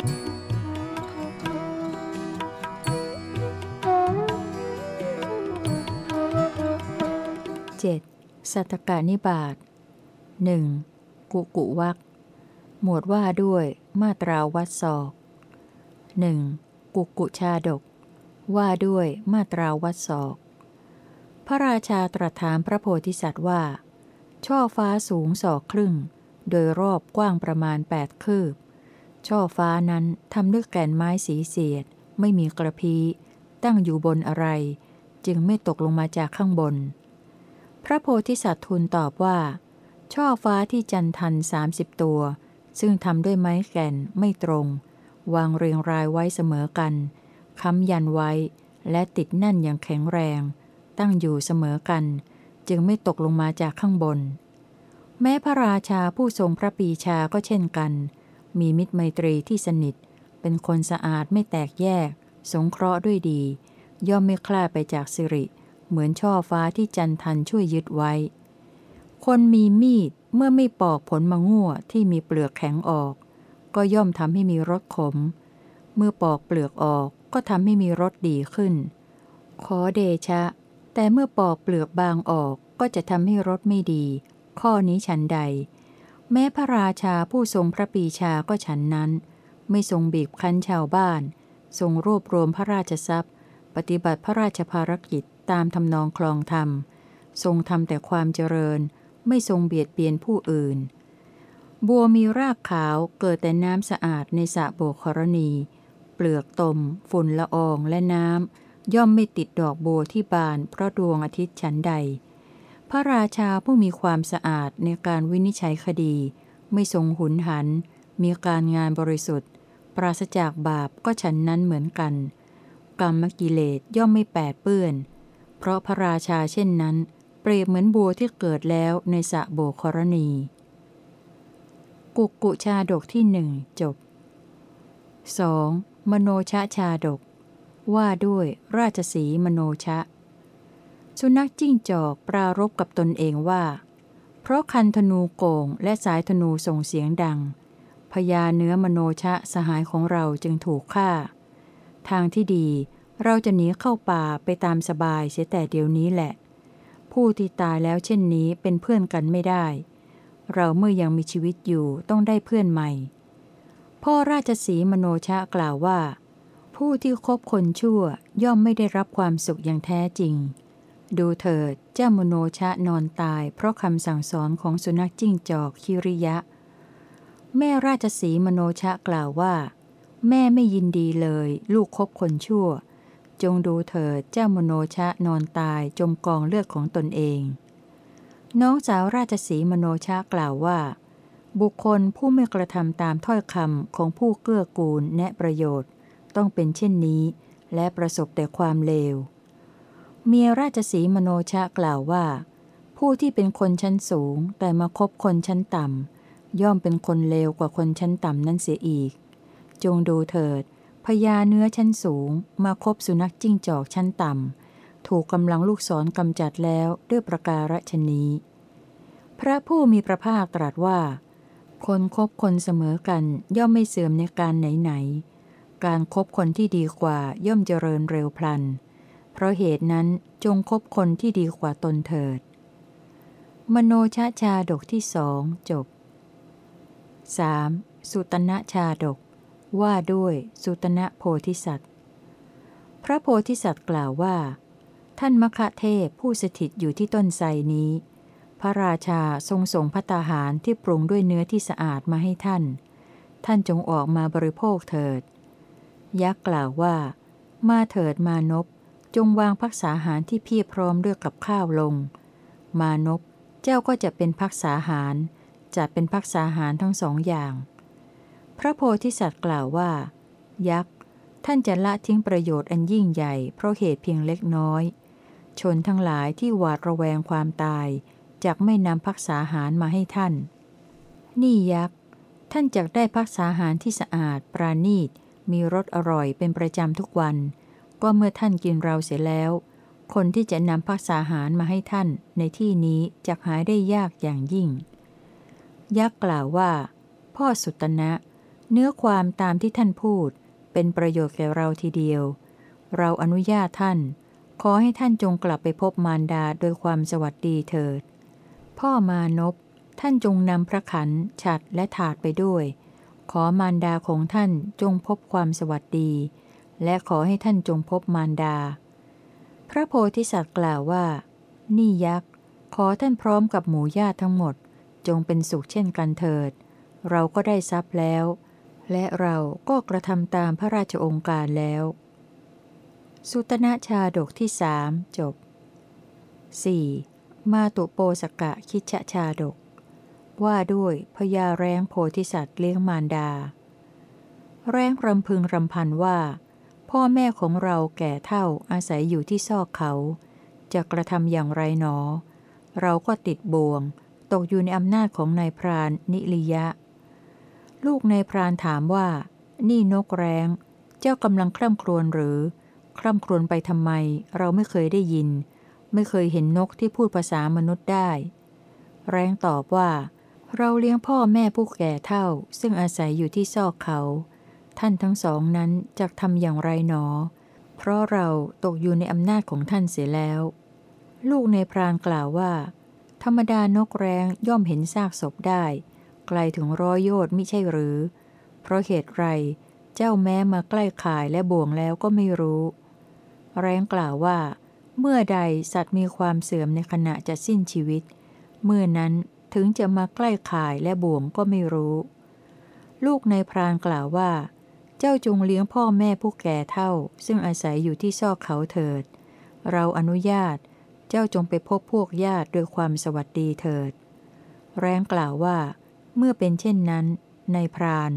7. สัตกานิบาตหนึ่งกุกุวักหมวดว่าด้วยมาตราวัดศอกหนึ่งกุกุชาดก ว่าด้วยมาตราวัดศอก พระราชาตรัสถามพระโพธิสัตว์ว่า ช่อฟ้าสูงศอกครึ่ง โดยรอบกว้างประมาณแปดคืบ ช่อฟ้านั้นทำด้วยแก่นไม้สีเสียด ไม่มีกระพีตั้งอยู่บนอะไร จึงไม่ตกลงมาจากข้างบน พระโพธิสัตว์ทูลตอบว่า ช่อฟ้าที่จันทันสามสิบตัว ซึ่งทำด้วยไม้แก่นไม่ตรง วางเรียงรายไว้เสมอกัน ค้ำยันไว้ และติดแน่นอย่างแข็งแรง ตั้งอยู่เสมอกัน จึงไม่ตกลงมาจากข้างบน แม้พระราชาผู้ทรงพระปีชาก็เช่นกัน มีมิตรไมตรีที่สนิท เป็นคนสะอาดไม่แตกแยก สงเคราะห์ด้วยดี ย่อมไม่คลาดไปจากสิริ เหมือนช่อฟ้าที่จันทันช่วยยึดไว้ คนมีมีดเมื่อไม่ปอกผลมะง่วที่มีเปลือกแข็งออก ก็ย่อมทำให้มีรสขม เมื่อปอกเปลือกออกก็ทำให้มีรสดีขึ้น ขอเดชะ แต่เมื่อปอกเปลือกบางออกก็จะทำให้รสไม่ดี ข้อนี้ฉันใด แม้พระราชาผู้ทรงพระปีชาก็ฉันนั้น ไม่ทรงบีบคั้นชาวบ้าน ทรงรวบรวมพระราชทรัพย์ ปฏิบัติพระราชภารกิจตามทำนองคลองธรรม ทรงทำแต่ความเจริญ ไม่ทรงเบียดเบียนผู้อื่น บัวมีรากขาวเกิดแต่น้ำสะอาดในสระโบกรณี เปลือกตม ฝุ่นละอองและน้ำย่อมไม่ติดดอกบัวที่บานเพราะดวงอาทิตย์ฉันใด พระราชาผู้มีความสะอาดในการวินิจฉัยคดี ไม่ทรงหุนหัน มีการงานบริสุทธิ์ ปราศจากบาปก็ฉันนั้นเหมือนกัน กรรมกิเลสย่อมไม่แปดเปื้อน เพราะพระราชาเช่นนั้น เปรียบเหมือนบัวที่เกิดแล้วในสระโบกรณี กุกุชาดกที่หนึ่งจบ 2. มโนชะชาดก ว่าด้วยราชสีมโนชะ สุนัขจิ้งจอกปรารบกับตนเองว่า เพราะคันธนูโก่งและสายธนูส่งเสียงดังพญาเนื้อมโนชะสหายของเราจึงถูกฆ่า ทางที่ดีเราจะหนีเข้าป่าไปตามสบายเสียแต่เดี๋ยวนี้แหละ ผู้ที่ตายแล้วเช่นนี้เป็นเพื่อนกันไม่ได้ เราเมื่อยังมีชีวิตอยู่ต้องได้เพื่อนใหม่ พ่อราชสีมโนชะกล่าวว่า ผู้ที่คบคนชั่วย่อมไม่ได้รับความสุขอย่างแท้จริง ดูเถิดเจ้ามโนชะนอนตาย เพราะคำสั่งสอนของสุนัขจิ้งจอกคิริยะ แม่ราชสีมโนชะกล่าวว่า แม่ไม่ยินดีเลย ลูกคบคนชั่ว จงดูเถิดเจ้ามโนชะนอนตายจมกองเลือดของตนเอง น้องสาวราชสีมโนชะกล่าวว่า บุคคลผู้ไม่กระทำตามถ้อยคำของผู้เกื้อกูลแนะประโยชน์ ต้องเป็นเช่นนี้ และประสบแต่ความเลว เมียราชสีมโนชะกล่าวว่า ผู้ที่เป็นคนชั้นสูงแต่มาคบคนชั้นต่ำย่อมเป็นคนเลวกว่าคนชั้นต่ำนั้นเสียอีก จงดูเถิดพญาเนื้อชั้นสูง มาคบสุนัขจิ้งจอกชั้นต่ำถูกกำลังลูกศรกำจัดแล้วด้วยประการฉนี้ พระผู้มีพระภาคตรัสว่า คนคบคนเสมอกันย่อมไม่เสื่อมในการไหนๆการครบคนที่ดีกว่าย่อมเจริญเร็วพลัน เพราะเหตุนั้นจงคบคนที่ดีกว่าตนเถิด มโนชาชาดกที่สองจบ 3. สุตนะชาดก ว่าด้วยสุตนะโพธิสัตว์ พระโพธิสัตว์กล่าวว่า ท่านมคะเทพผู้สถิตอยู่ที่ต้นไทรนี้ พระราชาทรงส่งพัตาหารที่ปรุงด้วยเนื้อที่สะอาดมาให้ท่าน ท่านจงออกมาบริโภคเถิด ยักษ์กล่าวว่า มาเถิดมานพ จงวางพักษาหารที่เพียบพร้อมด้วยกับข้าวลง มานพเจ้าก็จะเป็นพักษาหารจะเป็นพักษาหารทั้งสองอย่าง พระโพธิสัตว์กล่าวว่า ยักษ์ท่านจะละทิ้งประโยชน์อันยิ่งใหญ่ เพราะเหตุเพียงเล็กน้อย ชนทั้งหลายที่หวาดระแวงความตายจากไม่นำพักษาหารมาให้ท่าน นี่ยักษ์ท่านจะได้พักษาหารที่สะอาด ปราณีตมีรสอร่อยเป็นประจำทุกวัน ก็เมื่อท่านกินเราเสียแล้ว คนที่จะนำพักษาหารมาให้ท่านในที่นี้จะหายได้ยากอย่างยิ่ง ยักษ์กล่าวว่า พ่อสุตนะ เนื้อความตามที่ท่านพูด เป็นประโยชน์แก่เราทีเดียว เราอนุญาตท่าน ขอให้ท่านจงกลับไปพบมารดาโดยความสวัสดีเถิด พ่อมานพท่านจงนำพระขันฉัดและถาดไปด้วย ขอมารดาของท่านจงพบความสวัสดี และขอให้ท่านจงพบมารดา พระโพธิสัตว์กล่าวว่า นี่ยักษ์ ขอท่านพร้อมกับหมู่ญาติทั้งหมด จงเป็นสุขเช่นกันเถิด เราก็ได้ทรัพย์แล้ว และเราก็กระทำตามพระราชองค์การแล้ว สุตนะชาดกที่สามจบ 4. มาตุโปสกะคิชชาดก ว่าด้วยพญาแรงโพธิสัตว์เลี้ยงมารดา แรงรำพึงรำพันว่า พ่อแม่ของเราแก่เท่าอาศัยอยู่ที่ซอกเขา จะกระทำอย่างไรหนอ เราก็ติดบ่วง ตกอยู่ในอำนาจของนายพรานนิลิยะ ลูกนายพรานถามว่า นี่นกแร้ง เจ้ากำลังคร่ำครวญหรือ คร่ำครวญไปทำไม เราไม่เคยได้ยิน ไม่เคยเห็นนกที่พูดภาษามนุษย์ได้ แร้งตอบว่า เราเลี้ยงพ่อแม่ผู้แก่เท่า ซึ่งอาศัยอยู่ที่ซอกเขา ท่านทั้งสองนั้นจะทำอย่างไรหนอ เพราะเราตกอยู่ในอำนาจของท่านเสียแล้ว ลูกในพรานกล่าวว่า ธรรมดานกแร้งย่อมเห็นซากศพได้ ไกลถึงร้อยโยชน์มิใช่หรือ เพราะเหตุไร เจ้าแม้มาใกล้ข่ายและบ่วงแล้วก็ไม่รู้ แร้งกล่าวว่า เมื่อใดสัตว์มีความเสื่อมในขณะจะสิ้นชีวิต เมื่อนั้นถึงจะมาใกล้ข่ายและบ่วงก็ไม่รู้ ลูกในพรานกล่าวว่า เจ้าจงเลี้ยงพ่อแม่ผู้แก่เท่า ซึ่งอาศัยอยู่ที่ซอกเขาเถิด เราอนุญาต เจ้าจงไปพบพวกญาติด้วยความสวัสดีเถิด แรงกล่าวว่า เมื่อเป็นเช่นนั้น ในพราน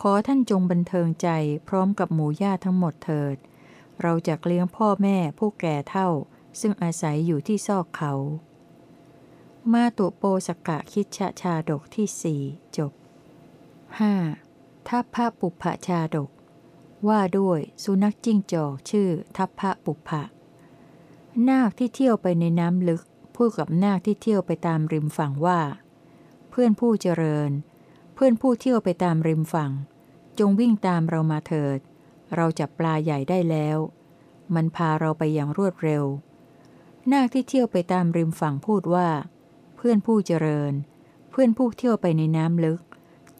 ขอท่านจงบันเทิงใจพร้อมกับหมู่ญาติทั้งหมดเถิด เราจะเลี้ยงพ่อแม่ผู้แก่เท่า ซึ่งอาศัยอยู่ที่ซอกเขา มาตุโปสกะคิชะชาดกที่สี่จบ 5. ทัพพระปุพพชาดก ว่าด้วยสุนัขจิ้งจอกชื่อทัพพระปุพพะนาคที่เที่ยวไปในน้ำลึก พูดกับนาคที่เที่ยวไปตามริมฝั่งว่า เพื่อนผู้เจริญ เพื่อนผู้เที่ยวไปตามริมฝั่ง จงวิ่งตามเรามาเถิด เราจับปลาใหญ่ได้แล้ว มันพาเราไปอย่างรวดเร็ว นาคที่เที่ยวไปตามริมฝั่งพูดว่า เพื่อนผู้เจริญ เพื่อนผู้เที่ยวไปในน้ำลึก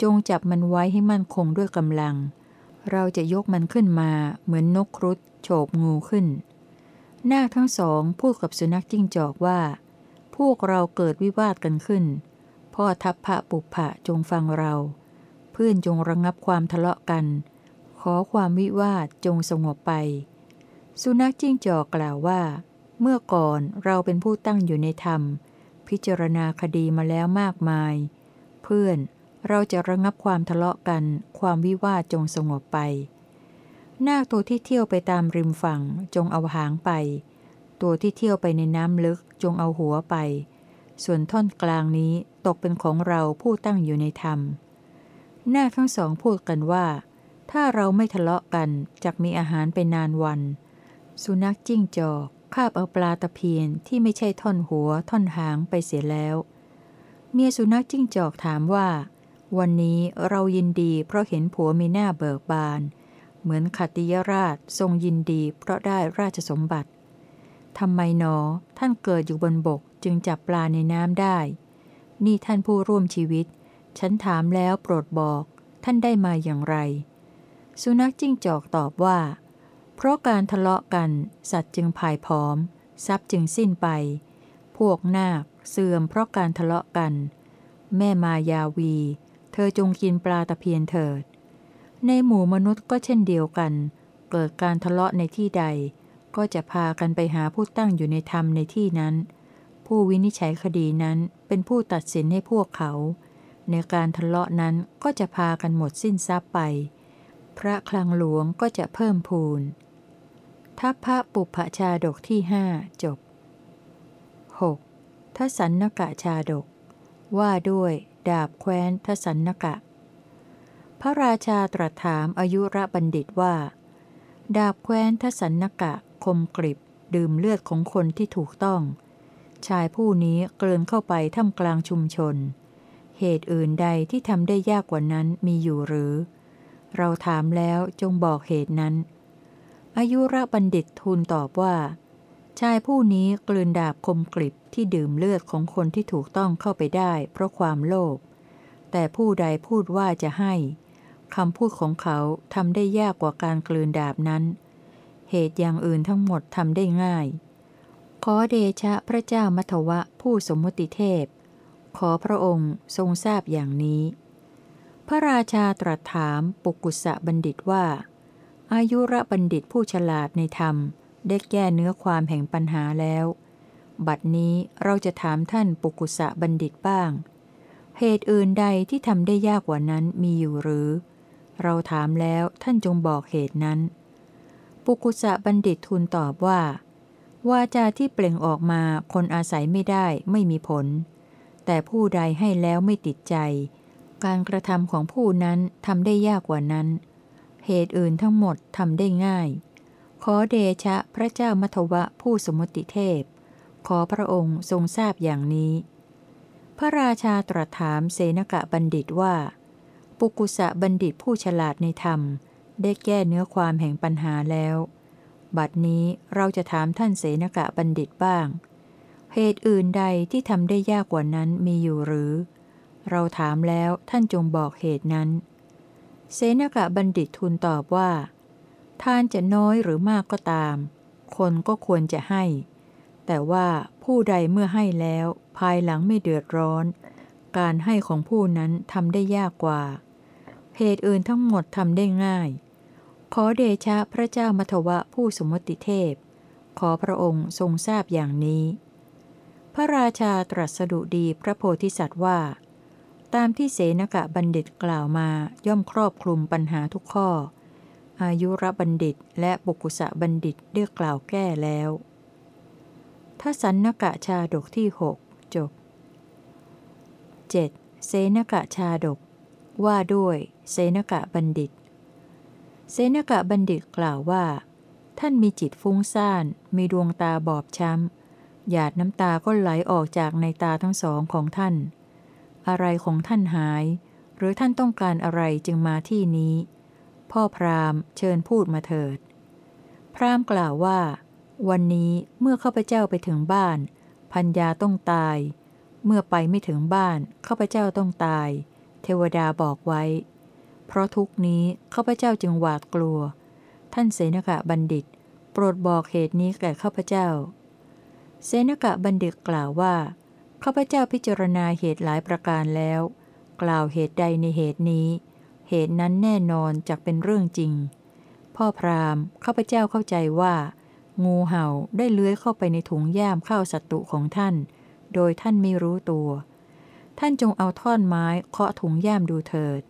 จงจับมันไว้ให้มั่นคงด้วยกำลัง เราจะยกมันขึ้นมาเหมือนนกครุฑโฉบงูขึ้น นาคทั้งสองพูดกับสุนัขจิ้งจอกว่า พวกเราเกิดวิวาทกันขึ้น พ่อทัพพระปุพะจงฟังเรา เพื่อนจงระงงับความทะเลาะกัน ขอความวิวาทจงสงบไป สุนัขจิ้งจอกกล่าวว่า เมื่อก่อนเราเป็นผู้ตั้งอยู่ในธรรม พิจารณาคดีมาแล้วมากมาย เพื่อน เราจะระงับความทะเลาะกัน ความวิวาทจงสงบไป นาคตัวที่เที่ยวไปตามริมฝั่งจงเอาหางไป ตัวที่เที่ยวไปในน้ำลึกจงเอาหัวไป ส่วนท่อนกลางนี้ตกเป็นของเราผู้ตั้งอยู่ในธรรม นาคทั้งสองพูดกันว่า ถ้าเราไม่ทะเลาะกันจะมีอาหารไปนานวัน สุนัขจิ้งจอกคาบเอาปลาตะเพียนที่ไม่ใช่ท่อนหัวท่อนหางไปเสียแล้ว เมียสุนัขจิ้งจอกถามว่า วันนี้เรายินดีเพราะเห็นผัวมีหน้าเบิกบาน เหมือนขัตติยราชทรงยินดีเพราะได้ราชสมบัติทำไมหนอ ท่านเกิดอยู่บนบกจึงจับปลาในน้ำได้ นี่ท่านผู้ร่วมชีวิต ฉันถามแล้วโปรดบอก ท่านได้มาอย่างไร สุนัขจิ้งจอกตอบว่า เพราะการทะเลาะกันสัตว์จึงพ่ายผอม ทรัพย์จึงสิ้นไป พวกนาคเสื่อมเพราะการทะเลาะกัน แม่มายาวี อจงกินปลาตะเพียนเถิด ในหมู่มนุษย์ก็เช่นเดียวกัน เกิดการทะเลาะในที่ใด ก็จะพากันไปหาผู้ตั้งอยู่ในธรรมในที่นั้น ผู้วินิจฉัยคดีนั้นเป็นผู้ตัดสินให้พวกเขา ในการทะเลาะนั้นก็จะพากันหมดสิ้นทรัพย์ไป พระคลังหลวงก็จะเพิ่มพูน ทัพพระปุพพชาดกที่ห้าจบ 6. ทสันนกะชาดก ว่าด้วย ดาบแคว้นทสันนกะ พระราชาตรัสถามอายุระบัณฑิตว่า ดาบแคว้นทสันนกะ คมกริบ ดื่มเลือดของคนที่ถูกต้อง ชายผู้นี้เกลือนเข้าไปท่ามกลางชุมชน เหตุอื่นใดที่ทำได้ยากกว่านั้นมีอยู่หรือ เราถามแล้วจงบอกเหตุนั้นอายุระบัณฑิตทูลตอบว่า ชายผู้นี้กลืนดาบคมกริบที่ดื่มเลือดของคนที่ถูกต้องเข้าไปได้ เพราะความโลภ แต่ผู้ใดพูดว่าจะให้คำพูดของเขาทำได้ยากกว่าการกลืนดาบนั้น เหตุอย่างอื่นทั้งหมดทำได้ง่าย ขอเดชะพระเจ้ามัทวะผู้สมมติเทพ ขอพระองค์ทรงทราบอย่างนี้ พระราชาตรัสถามปุกุสะบัณฑิตว่า อายุระบัณฑิตผู้ฉลาดในธรรม ได้แก้เนื้อความแห่งปัญหาแล้ว บัดนี้เราจะถามท่านปุกุสะบัณฑิตบ้าง เหตุอื่นใดที่ทำได้ยากกว่านั้นมีอยู่หรือ เราถามแล้วท่านจงบอกเหตุนั้น ปุกุสะบัณฑิตทูลตอบว่า วาจาที่เปล่งออกมาคนอาศัยไม่ได้ไม่มีผล แต่ผู้ใดให้แล้วไม่ติดใจ การกระทำของผู้นั้นทำได้ยากกว่านั้น เหตุอื่นทั้งหมดทำได้ง่าย ขอเดชะพระเจ้ามัทวะผู้สมุติเทพ ขอพระองค์ทรงทราบอย่างนี้ พระราชาตรัสถามเสนกะบัณฑิตว่า ปุกุสะบัณฑิตผู้ฉลาดในธรรม ได้แก้เนื้อความแห่งปัญหาแล้ว บัดนี้เราจะถามท่านเสนกะบัณฑิตบ้าง เหตุอื่นใดที่ทำได้ยากกว่านั้นมีอยู่หรือ เราถามแล้วท่านจงบอกเหตุนั้น เสนกะบัณฑิตทูลตอบว่า ทานจะน้อยหรือมากก็ตาม คนก็ควรจะให้ แต่ว่าผู้ใดเมื่อให้แล้ว ภายหลังไม่เดือดร้อน การให้ของผู้นั้นทำได้ยากกว่า เหตุอื่นทั้งหมดทำได้ง่าย ขอเดชะพระเจ้ามัทวะผู้สมมติเทพ ขอพระองค์ทรงทราบอย่างนี้ พระราชาตรัสดุดีพระโพธิสัตว์ว่า ตามที่เสนกะบัณฑิตกล่าวมาย่อมครอบคลุมปัญหาทุกข้อ อายุรบัณฑิตและบุกุสะบัณฑิตเรียกกล่าวแก้แล้วทสันนกะชาดกที่หกจบ 7. เสนกะชาดก ว่าด้วยเสนกะบัณฑิตเสนกะบัณฑิตกล่าวว่า ท่านมีจิตฟุ้งซ่าน มีดวงตาบอบช้ำ หยาดน้ำตาก็ไหลออกจากในตาทั้งสองของท่าน อะไรของท่านหาย หรือท่านต้องการอะไรจึงมาที่นี้ พ่อพราหมณ์เชิญพูดมาเถิด พราหมณ์กล่าวว่า วันนี้เมื่อข้าพเจ้าไปถึงบ้านพัญญาต้องตาย เมื่อไปไม่ถึงบ้านข้าพเจ้าต้องตาย เทวดาบอกไว้ เพราะทุกนี้ข้าพเจ้าจึงหวาดกลัว ท่านเสนกะบัณฑิต โปรดบอกเหตุนี้แก่ข้าพเจ้า เสนกะบัณฑิตกล่าวว่าข้าพเจ้าพิจารณาเหตุหลายประการแล้ว กล่าวเหตุใดในเหตุนี้ เหตุนั้นแน่นอนจะเป็นเรื่องจริง พ่อพราหมณ์ข้าพเจ้าเข้าใจว่า งูเห่าได้เลื้อยเข้าไปในถุงย่ามเข้าศัตรูของท่าน โดยท่านไม่รู้ตัว ท่านจงเอาท่อนไม้เคาะถุงย่ามดูเถิด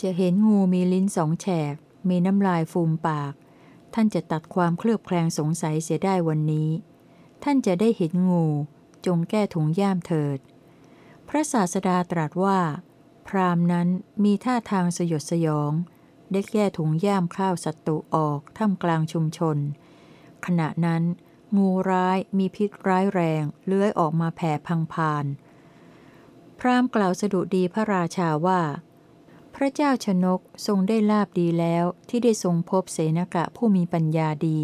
จะเห็นงูมีลิ้นสองแฉก มีน้ำลายฟูมปาก ท่านจะตัดความเคลือบแคลงสงสัยเสียได้วันนี้ ท่านจะได้เห็นงู จงแก้ถุงย่ามเถิด พระศาสดาตรัสว่า พรามนั้นมีท่าทางสยดสยอง ได้แก้ถุงย่ามข้าวศัตรูออกท่ามกลางชุมชน ขณะนั้น งูร้ายมีพิษร้ายแรงเลื้อยออกมาแผ่พังพาน พราหมณ์กล่าวสดุดีพระราชาว่า พระเจ้าชนกทรงได้ลาบดีแล้วที่ได้ทรงพบเสนกะผู้มีปัญญาดี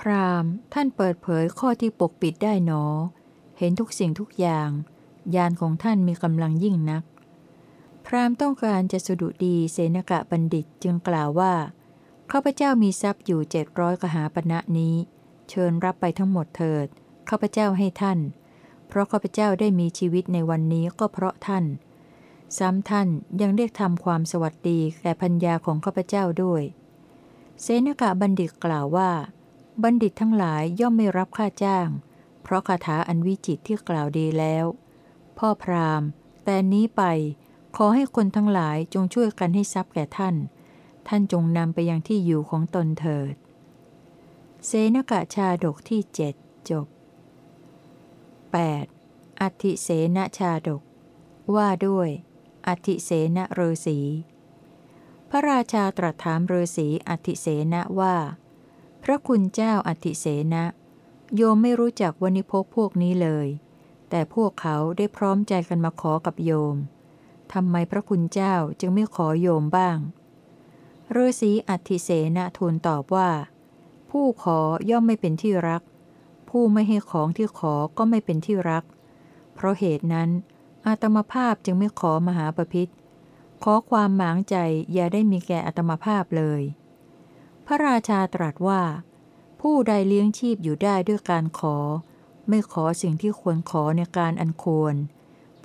พราหมณ์ท่านเปิดเผยข้อที่ปกปิดได้หนอ เห็นทุกสิ่งทุกอย่าง ยานของท่านมีกำลังยิ่งนัก พราหมณ์ต้องการจะสดุดีเสนกะบัณฑิตจึงกล่าวว่าข้าพเจ้ามีทรัพย์อยู่เจ็ดร้อยกหาปณะนี้ เชิญรับไปทั้งหมดเถิดข้าพเจ้าให้ท่าน เพราะข้าพเจ้าได้มีชีวิตในวันนี้ก็เพราะท่าน ซ้ำท่านยังเรียกทำความสวัสดีแก่พัญญาของข้าพเจ้าด้วย เสนกะบัณฑิตกล่าวว่า บัณฑิตทั้งหลายย่อมไม่รับค่าจ้าง เพราะคาถาอันวิจิตที่กล่าวดีแล้ว พ่อพราหมณ์ แต่นี้ไป ขอให้คนทั้งหลายจงช่วยกันให้ทรัพย์แก่ท่าน ท่านจงนำไปยังที่อยู่ของตนเถิด เสนกะชาดกที่เจ็ดจบ 8. อธิเสนชาดก ว่าด้วยอธิเสนเรศีพระราชาตรัสถามเรศีอธิเสนว่า พระคุณเจ้าอธิเสนโยมไม่รู้จักวณิพกพวกนี้เลย แต่พวกเขาได้พร้อมใจกันมาขอกับโยม ทำไมพระคุณเจ้าจึงไม่ขอโยมบ้างฤาษีอัติเสนทูลตอบว่า ผู้ขอย่อมไม่เป็นที่รัก ผู้ไม่ให้ของที่ขอก็ไม่เป็นที่รัก เพราะเหตุนั้น อาตมภาพจึงไม่ขอมหาปพิธขอความหมางใจอย่าได้มีแก่อาตมภาพเลย พระราชาตรัสว่า ผู้ใดเลี้ยงชีพอยู่ได้ด้วยการขอ ไม่ขอสิ่งที่ควรขอในการอันควร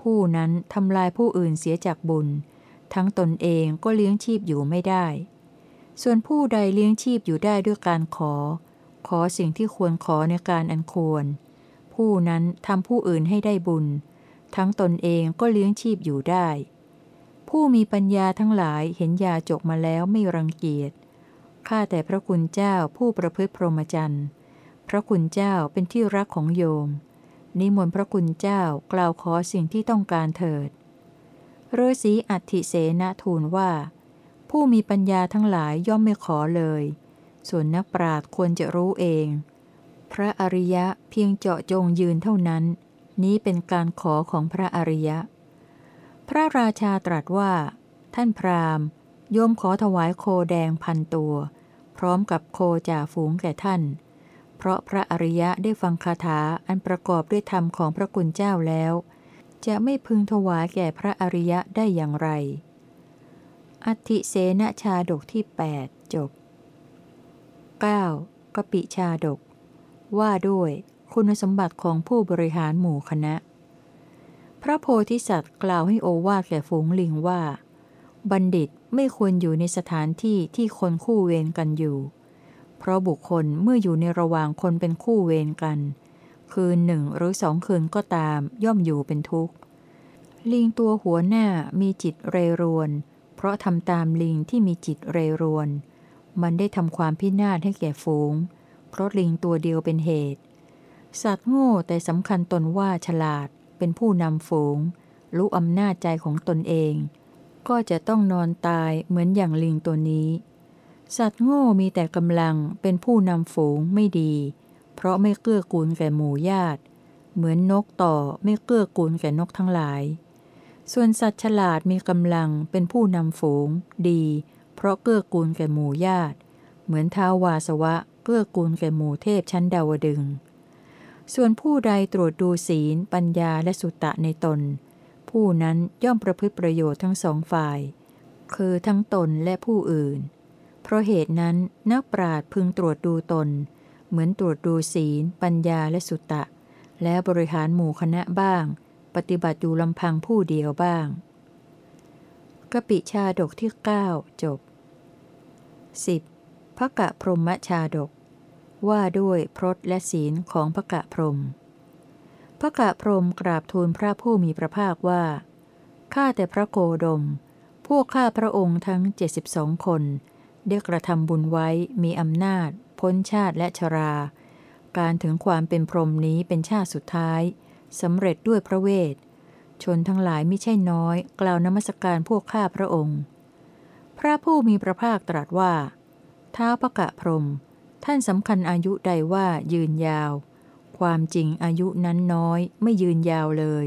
ผู้นั้นทำลายผู้อื่นเสียจากบุญ ทั้งตนเองก็เลี้ยงชีพอยู่ไม่ได้ ส่วนผู้ใดเลี้ยงชีพอยู่ได้ด้วยการขอ ขอสิ่งที่ควรขอในการอันควร ผู้นั้นทำผู้อื่นให้ได้บุญ ทั้งตนเองก็เลี้ยงชีพอยู่ได้ ผู้มีปัญญาทั้งหลายเห็นยาจกมาแล้วไม่รังเกียจข้าแต่พระคุณเจ้าผู้ประพฤติพรหมจรรย์ พระคุณเจ้าเป็นที่รักของโยม นิมนต์พระคุณเจ้ากล่าวขอสิ่งที่ต้องการเถิดฤาษีอัติเสนทูลว่า ผู้มีปัญญาทั้งหลายย่อมไม่ขอเลย ส่วนนักปราชญ์ควรจะรู้เอง พระอริยะเพียงเจาะจงยืนเท่านั้น นี้เป็นการขอของพระอริยะ พระราชาตรัสว่า ท่านพราหมณ์โยมขอถวายโคแดงพันตัว พร้อมกับโคจ่าฝูงแก่ท่าน เพราะพระอริยะได้ฟังคาถาอันประกอบด้วยธรรมของพระกุณเจ้าแล้ว จะไม่พึงถวายแก่พระอริยะได้อย่างไร อธิเสนชาดกที่ 8 จบ 9. กปิชาดก ว่าด้วยคุณสมบัติของผู้บริหารหมู่คณะ พระโพธิสัตว์กล่าวให้โอวาทแก่ฝูงลิงว่า บัณฑิตไม่ควรอยู่ในสถานที่ที่คนคู่เวรกันอยู่ เพราะบุคคลเมื่ออยู่ในระหว่างคนเป็นคู่เวรกัน คืนหนึ่งหรือสองคืนก็ตามย่อมอยู่เป็นทุกข์ ลิงตัวหัวหน้ามีจิตเรรวน เพราะทำตามลิงที่มีจิตเรรวน มันได้ทำความพินาศให้แก่ฝูง เพราะลิงตัวเดียวเป็นเหตุ สัตว์โง่แต่สำคัญตนว่าฉลาดเป็นผู้นำฝูง รู้อำนาจใจของตนเอง ก็จะต้องนอนตายเหมือนอย่างลิงตัวนี้ สัตว์โง่มีแต่กำลังเป็นผู้นำฝูงไม่ดี เพราะไม่เกื้อกูลแก่หมู่ญาติ เหมือนนกต่อไม่เกื้อกูลแก่นกทั้งหลาย ส่วนสัตว์ฉลาดมีกำลังเป็นผู้นำฝูง ดี เพราะเกื้อกูลแก่หมู่ญาติ เหมือนท้าววาสวะเกื้อกูลแก่หมู่เทพชั้นดาวดึง ส่วนผู้ใดตรวจดูศีล ปัญญาและสุตตะในตน ผู้นั้นย่อมประพฤติประโยชน์ทั้งสองฝ่าย คือทั้งตนและผู้อื่น เพราะเหตุนั้นนักปราชญ์พึงตรวจดูตน เหมือนตรวจดูศีล ปัญญาและสุตตะ และบริหารหมู่คณะบ้าง ปฏิบัติอยู่ลำพังผู้เดียวบ้างกปิชาดกที่ 9 จบ 10. พระกะพรหมชาดก ว่าด้วยพรตและศีลของพระกะพรมพระกะพรมกราบทูลพระผู้มีพระภาคว่า ข้าแต่พระโกดม พวกข้าพระองค์ทั้ง 72 คน ได้กระทำบุญไว้มีอำนาจ พ้นชาติและชรา การถึงความเป็นพรหมนี้เป็นชาติสุดท้ายสำเร็จด้วยพระเวท ชนทั้งหลายไม่ใช่น้อย กล่าวนมัสการพวกข้าพระองค์ พระผู้มีพระภาคตรัสว่าท้าพระกะพรม ท่านสำคัญอายุใดว่ายืนยาว ความจริงอายุนั้นน้อยไม่ยืนยาวเลย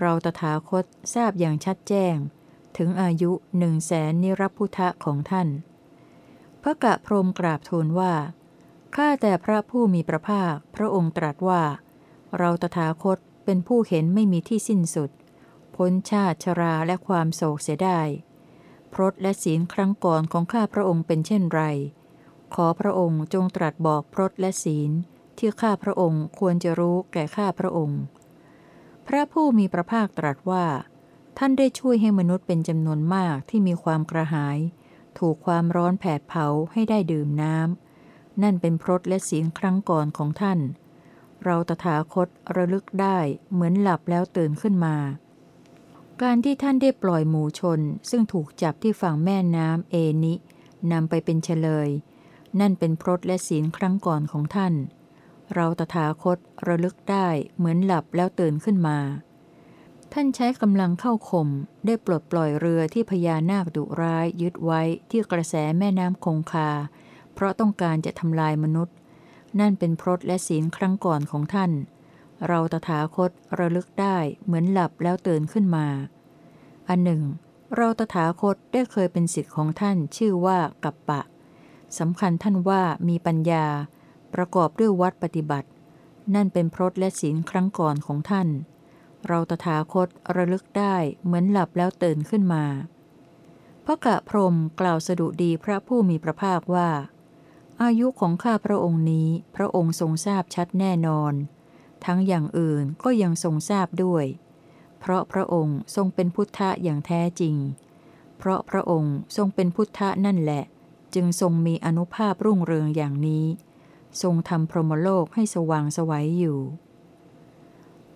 เราตถาคตทราบอย่างชัดแจ้ง ถึงอายุหนึ่งแสนนิรพุทธะของท่าน พระกะพรมกราบทูลว่า ข้าแต่พระผู้มีพระภาค พระองค์ตรัสว่า เราตถาคตเป็นผู้เห็นไม่มีที่สิ้นสุด พ้นชาติชราและความโศกเสียได้ พรตและศีลครั้งก่อนของข้าพระองค์เป็นเช่นไร ขอพระองค์จงตรัสบอกพรตและศีลที่ข้าพระองค์ควรจะรู้แก่ข้าพระองค์ พระผู้มีพระภาคตรัสว่า ท่านได้ช่วยให้มนุษย์เป็นจำนวนมากที่มีความกระหาย ถูกความร้อนแผดเผาให้ได้ดื่มน้ำ นั่นเป็นพรตและศีลครั้งก่อนของท่าน เราตถาคตระลึกได้เหมือนหลับแล้วตื่นขึ้นมา การที่ท่านได้ปล่อยหมูชน ซึ่งถูกจับที่ฝั่งแม่น้ำเอนินำไปเป็นเฉลย นั่นเป็นพรตและศีลครั้งก่อนของท่าน เราตถาคตระลึกได้เหมือนหลับแล้วตื่นขึ้นมา ท่านใช้กำลังเข้าข่มได้ปลดปล่อยเรือที่พญานาคดุร้ายยึดไว้ที่กระแสแม่น้ำคงคา เพราะต้องการจะทำลายมนุษย์ นั่นเป็นพรตและศีลครั้งก่อนของท่าน เราตถาคตระลึกได้เหมือนหลับแล้วตื่นขึ้นมา อันหนึ่ง เราตถาคตได้เคยเป็นสิทธิ์ของท่านชื่อว่ากัปปะสำคัญท่านว่ามีปัญญา ประกอบด้วยวัดปฏิบัติ นั่นเป็นพรตและศีลครั้งก่อนของท่าน เราตถาคตระลึกได้เหมือนหลับแล้วตื่นขึ้นมา พระกะพรมกล่าวสดุดีพระผู้มีพระภาคว่า อายุของข้าพระองค์นี้พระองค์ทรงทราบชัดแน่นอน ทั้งอย่างอื่นก็ยังทรงทราบด้วย เพราะพระองค์ทรงเป็นพุทธะอย่างแท้จริง เพราะพระองค์ทรงเป็นพุทธะนั่นแหละ จึงทรงมีอนุภาพรุ่งเรืองอย่างนี้ ทรงทำพรหมโลกให้สว่างสวัยอยู่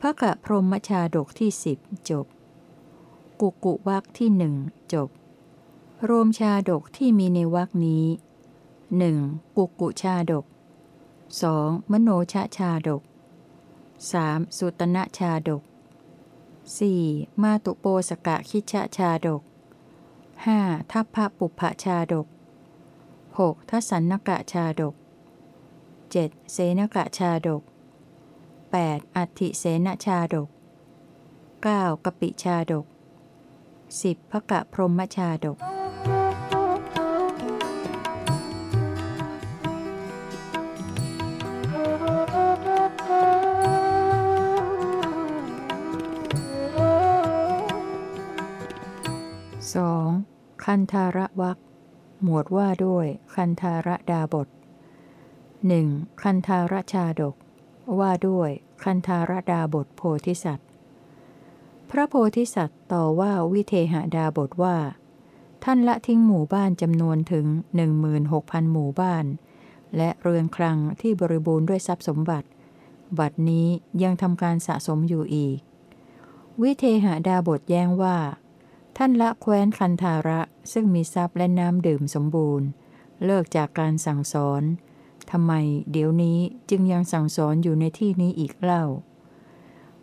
พระกะพรหมชาดกที่สิบจบ กุกุวักที่หนึ่งจบ รวมชาดกที่มีในวักนี้หนึ่งกุกุชาดกสองมโนชาชาดกสามสุตนะชาดกสี่มาตุโปสกะคิชชาดกห้าทัพพะปุพพชาดก 6. ทสันนกะชาดก 7. เสนกะชาดก 8. อัติเสนชาดก 9. กปิชาดก 10. พระกะพรหมชาดก 2. คันธาระวักหมวดว่าด้วยคันธาระดาบทหนึ่งคันธารชาดก ว่าด้วยคันธารดาบทโพธิสัตว์ พระโพธิสัตว์ต่อว่าวิเทหดาบทว่า ท่านละทิ้งหมู่บ้านจำนวนถึง 16,000 หมู่บ้าน และเรือนครังที่บริบูรณ์ด้วยทรัพย์สมบัติ บัดนี้ยังทำการสะสมอยู่อีก วิเทหดาบทแย้งว่า ท่านละแคว้นคันธาระซึ่งมีทรัพย์และน้ำดื่มสมบูรณ์ เลิกจากการสั่งสอน ทำไมเดี๋ยวนี้จึงยังสั่งสอนอยู่ในที่นี้อีกเล่า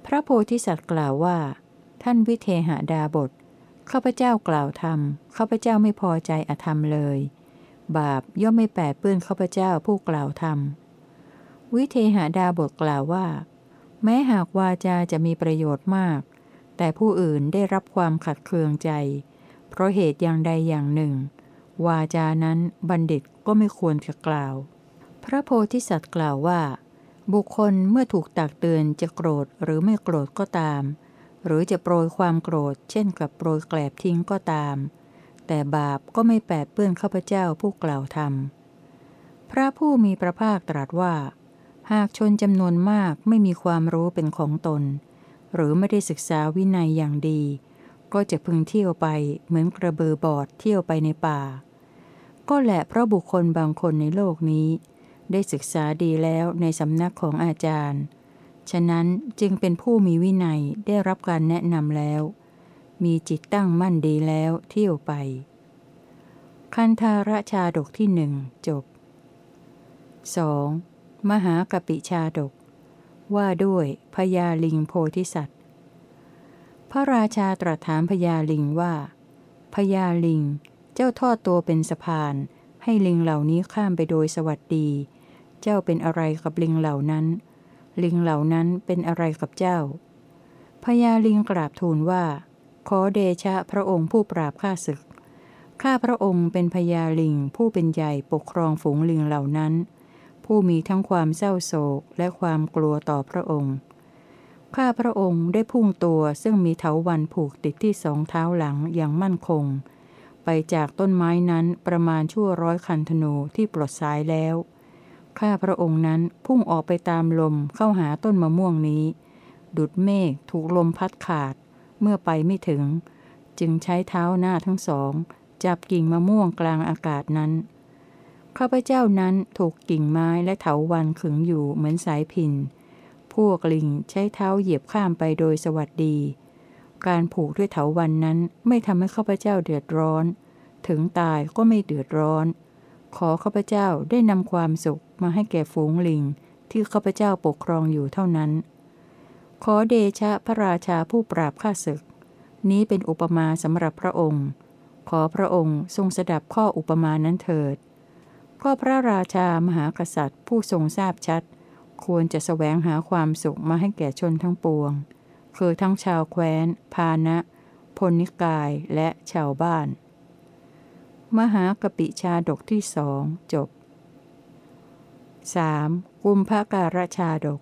พระโพธิสัตว์กล่าวว่า ท่านวิเทหดาบทข้าพเจ้ากล่าวธรรมข้าพเจ้าไม่พอใจอธรรมเลย บาปย่อมไม่แปดเปื้อนข้าพเจ้าผู้กล่าวธรรม วิเทหดาบทกล่าวว่า แม้หากวาจาจะมีประโยชน์มาก แต่ผู้อื่นได้รับความขัดเคืองใจ เพราะเหตุอย่างใดอย่างหนึ่ง วาจานั้นบัณฑิตก็ไม่ควรจะกล่าว พระโพธิสัตว์กล่าวว่า บุคคลเมื่อถูกตักเตือนจะโกรธหรือไม่โกรธก็ตาม หรือจะโปรยความโกรธ เช่นกับโปรยแกลบทิ้งก็ตาม แต่บาปก็ไม่แปดเปื้อนข้าพเจ้าผู้กล่าวธรรมพระผู้มีพระภาคตรัสว่า หากชนจำนวนมากไม่มีความรู้เป็นของตน หรือไม่ได้ศึกษาวินัยอย่างดี ก็จะพึงเที่ยวไปเหมือนกระเบือบอดเที่ยวไปในป่า ก็แหละเพราะบุคคลบางคนในโลกนี้ ได้ศึกษาดีแล้วในสำนักของอาจารย์ ฉะนั้นจึงเป็นผู้มีวินัยได้รับการแนะนำแล้ว มีจิตตั้งมั่นดีแล้วเที่ยวไป คันธาระชาดกที่หนึ่งจบ 2. มหากปิชาดก ว่าด้วยพญาลิงโพธิสัตว์ พระราชาตรัสถามพญาลิงว่าพญาลิง เจ้าทอดตัวเป็นสะพาน ให้ลิงเหล่านี้ข้ามไปโดยสวัสดี จ้าเป็นอะไรกับลิงเหล่านั้น ลิงเหล่านั้นเป็นอะไรกับเจ้า พญาลิงกราบทูลว่า ขอเดชะพระองค์ผู้ปราบข้าศึก ข้าพระองค์เป็นพญาลิงผู้เป็นใหญ่ปกครองฝูงลิงเหล่านั้น ผู้มีทั้งความเศร้าโศกและความกลัวต่อพระองค์ ข้าพระองค์ได้พุ่งตัวซึ่งมีเถาวันผูกติดที่สองเท้าหลังอย่างมั่นคง ไปจากต้นไม้นั้นประมาณชั่วร้อยคันธนูที่ปลดสายแล้ว ข้าพระองค์นั้นพุ่งออกไปตามลมเข้าหาต้นมะม่วงนี้ ดุดเมฆถูกลมพัดขาด เมื่อไปไม่ถึง จึงใช้เท้าหน้าทั้งสอง จับกิ่งมะม่วงกลางอากาศนั้น ข้าพเจ้านั้นถูกกิ่งไม้และเถาวันขึงอยู่เหมือนสายพิน พวกลิงใช้เท้าเหยียบข้ามไปโดยสวัสดี การผูกด้วยเถาวันนั้นไม่ทำให้ข้าพเจ้าเดือดร้อน ถึงตายก็ไม่เดือดร้อน ขอข้าพเจ้าได้นำความสุข มาให้แก่ฝูงลิง ที่ข้าพเจ้าปกครองอยู่เท่านั้น ขอเดชะพระราชาผู้ปราบข้าศึก นี้เป็นอุปมาสำหรับพระองค์ ขอพระองค์ทรงสดับข้ออุปมานั้นเถิด ก็พระราชามหากษัตริย์ผู้ทรงทราบชัด ควรจะสแสวงหาความสุขมาให้แก่ชนทั้งปวง คือทั้งชาวแคว้น พาณะพลนิกายและชาวบ้าน มหากปิชาดกที่สองจบ 3. กุมภการชาดก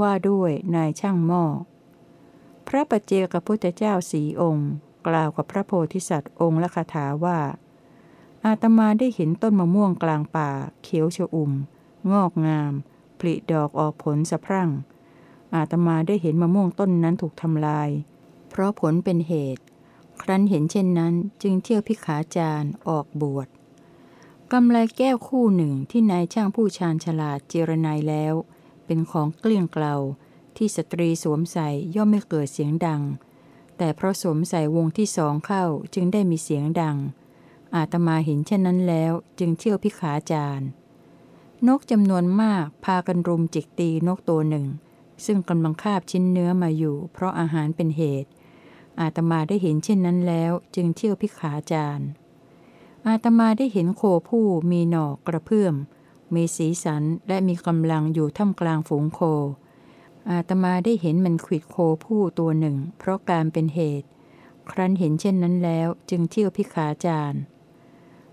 ว่าด้วยนายช่างหม้อ พระปัจเจกพุทธเจ้าสีองค์ กล่าวกับพระโพธิสัตว์องค์ละคาถาว่า อาตมาได้เห็นต้นมะม่วงกลางป่า เขียวชอุ่ม งอกงาม ผลิดอกออกผลสะพรั่ง อาตมาได้เห็นมะม่วงต้นนั้นถูกทำลาย เพราะผลเป็นเหตุ ครั้นเห็นเช่นนั้นจึงเที่ยวพิขาจารออกบวช กำไลแก้วคู่หนึ่งที่นายช่างผู้ชาญฉลาดเจรนายแล้ว เป็นของเกลี้ยงเกลาที่สตรีสวมใส่ย่อมไม่เกิดเสียงดัง แต่เพราะสวมใส่วงที่สองเข้าจึงได้มีเสียงดัง อาตมาเห็นเช่นนั้นแล้วจึงเที่ยวพิขาจารนกจำนวนมากพากันรุมจิกตีนกตัวหนึ่ง ซึ่งกำลังคาบชิ้นเนื้อมาอยู่ เพราะอาหารเป็นเหตุ อาตมาได้เห็นเช่นนั้นแล้วจึงเที่ยวพิขาจาร อาตมาได้เห็นโคผู้มีหนอกกระเพื่อม มีสีสันและมีกำลังอยู่ท่ามกลางฝูงโค อาตมาได้เห็นมันขิดโคผู้ตัวหนึ่ง เพราะการเป็นเหตุ ครั้นเห็นเช่นนั้นแล้วจึงเที่ยวพิขาจาร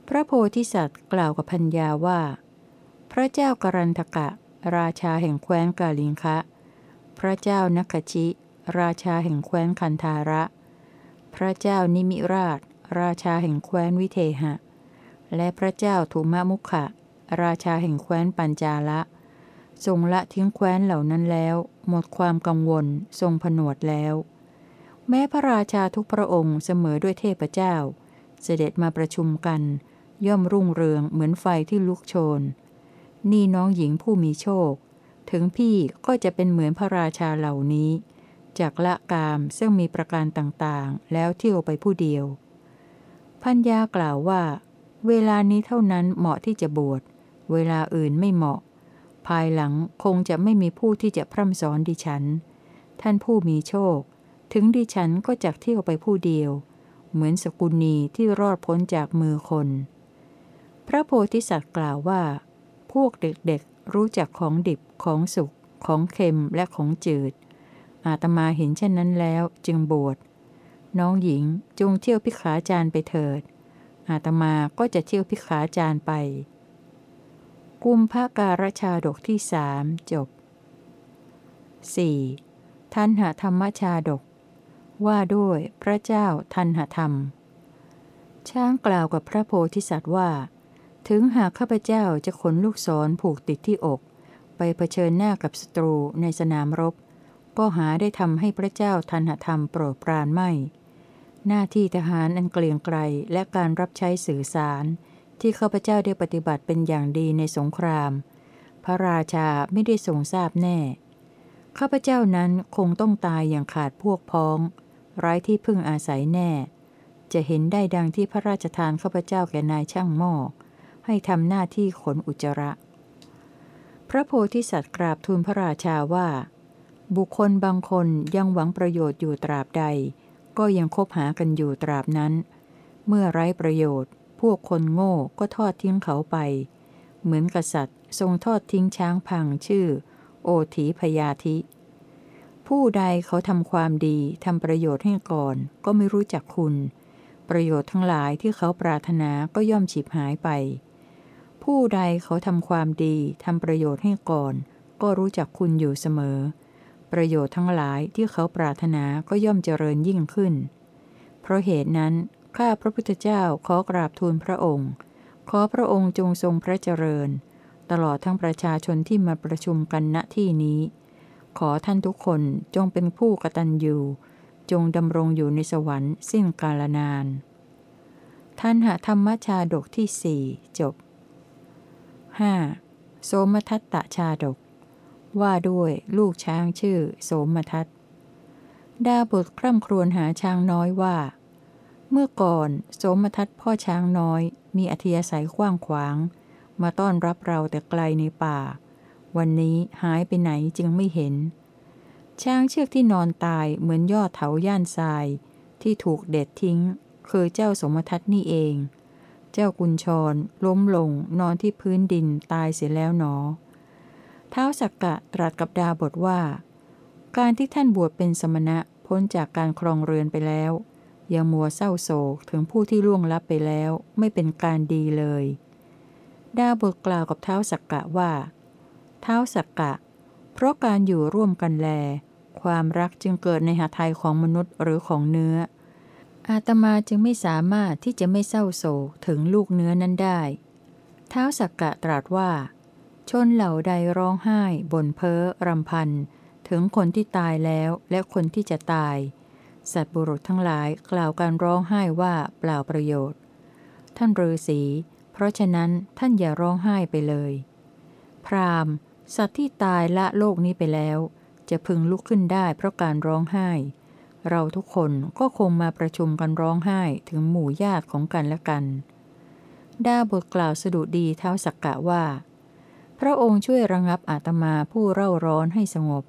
พระโพธิสัตว์กล่าวกับพัญญาว่า พระเจ้ากรันทกะ ราชาแห่งแคว้นกาลิงคะ พระเจ้านักชิ ราชาแห่งแคว้นคันธาระ พระเจ้านิมิราช ราชาแห่งแคว้นวิเทหะ และพระเจ้าทุมมุขะ ราชาแห่งแคว้นปัญจาละ ทรงละทิ้งแคว้นเหล่านั้นแล้ว หมดความกังวลทรงผนวดแล้ว แม้พระราชาทุกพระองค์เสมอด้วยเทพเจ้า เสด็จมาประชุมกัน ย่อมรุ่งเรืองเหมือนไฟที่ลุกโชน นี่น้องหญิงผู้มีโชค ถึงพี่ก็จะเป็นเหมือนพระราชาเหล่านี้จากละกามซึ่งมีประการต่างๆ แล้วเที่ยวไปผู้เดียว พัญญากล่าวว่า เวลานี้เท่านั้นเหมาะที่จะบวช เวลาอื่นไม่เหมาะ ภายหลังคงจะไม่มีผู้ที่จะพร่ำสอนดิฉัน ท่านผู้มีโชค ถึงดิฉันก็จะเที่ยวไปผู้เดียว เหมือนสกุลนีที่รอดพ้นจากมือคน พระโพธิสัตว์กล่าวว่า พวกเด็กๆรู้จักของดิบของสุกของเค็มและของจืด อาตมาเห็นเช่นนั้นแล้วจึงบวช น้องหญิงจงเที่ยวพิขาจารไปเถิด อาตมาก็จะเที่ยวพิขาจารไป กุมภาการชาดกที่สามจบ 4. ทันหธรรมชาดก ว่าด้วยพระเจ้าทันหธรรม ช้างกล่าวกับพระโพธิสัตว์ว่า ถึงหากข้าพเจ้าจะขนลูกศรผูกติดที่อก ไปเผชิญหน้ากับศัตรูในสนามรบ ก็หาได้ทำให้พระเจ้าทันหธรรมโปรดปรานไม่ หน้าที่ทหารอันเกลียงไกลและการรับใช้สื่อสาร ที่ข้าพเจ้าได้ปฏิบัติเป็นอย่างดีในสงคราม พระราชาไม่ได้ทรงทราบแน่ ข้าพเจ้านั้นคงต้องตายอย่างขาดพวกพ้อง ไร้ที่พึ่งอาศัยแน่ จะเห็นได้ดังที่พระราชทานข้าพเจ้าแก่นายช่างหม้อให้ทำหน้าที่ขนอุจจาระ พระโพธิสัตว์กราบทูลพระราชาว่า บุคคลบางคนยังหวังประโยชน์อยู่ตราบใด ก็ยังคบหากันอยู่ตราบนั้น เมื่อไร้ประโยชน์ พวกคนโง่ก็ทอดทิ้งเขาไป เหมือนกษัตริย์ทรงทอดทิ้งช้างพังชื่อ โอถีพยาธิ ผู้ใดเขาทำความดีทำประโยชน์ให้ก่อนก็ไม่รู้จักคุณ ประโยชน์ทั้งหลายที่เขาปรารถนาก็ย่อมฉิบหายไป ผู้ใดเขาทำความดีทำประโยชน์ให้ก่อน ก็รู้จักคุณอยู่เสมอ ประโยชน์ทั้งหลายที่เขาปรารถนาก็ย่อมเจริญยิ่งขึ้น เพราะเหตุนั้น ข้าพระพุทธเจ้าขอกราบทูลพระองค์ ขอพระองค์จงทรงพระเจริญ ตลอดทั้งประชาชนที่มาประชุมกันณที่นี้ ขอท่านทุกคนจงเป็นผู้กตัญญูจงดำรงอยู่ในสวรรค์สิ้นกาลนาน ท่านหธรรมชาดกที่สี่จบ 5. โสมทัตตชาดก ว่าด้วยลูกช้างชื่อ โสมทัตดาบทคร่ำครวญหาช้างน้อยว่า เมื่อก่อนโสมทัตพ่อช้างน้อย มีอธิยศัยกว้างขวาง มาต้อนรับเราแต่ไกลในป่า วันนี้หายไปไหนจึงไม่เห็น ช้างเชือกที่นอนตายเหมือนยอดเถาย่านทราย ที่ถูกเด็ดทิ้ง คือเจ้าสมทัตนี่เอง เจ้ากุญชรล้มลงนอนที่พื้นดินตายเสียแล้วหนอ ท้าวสักกะตรัสกับดาบทว่า การที่ท่านบวชเป็นสมณะพ้นจากการครองเรือนไปแล้ว ยังมัวเศร้าโศกถึงผู้ที่ล่วงลับไปแล้วไม่เป็นการดีเลย ดาบทกล่าวกับเท้าสักกะว่าเท้าสักกะ เพราะการอยู่ร่วมกันแล ความรักจึงเกิดในหาไทยของมนุษย์หรือของเนื้อ อาตมาจึงไม่สามารถที่จะไม่เศร้าโศกถึงลูกเนื้อนั้นได้ เท้าสักกะตรัสว่า ชนเหล่าใดร้องไห้บ่นเพ้อรำพัน ถึงคนที่ตายแล้วและคนที่จะตาย สัตว์บุรุษทั้งหลายกล่าวการร้องไห้ว่าเปล่าประโยชน์ ท่านฤาษีเพราะฉะนั้นท่านอย่าร้องไห้ไปเลย พรามสัตว์ที่ตายละโลกนี้ไปแล้ว จะพึงลุกขึ้นได้เพราะการร้องไห้ เราทุกคนก็คงมาประชุมกันร้องไห้ถึงหมู่ญาติของกันและกัน ดาบทกล่าวสดุดีเท้าสักกะว่า พระองค์ช่วยระงับอาตมาผู้เร่าร้อนให้สงบ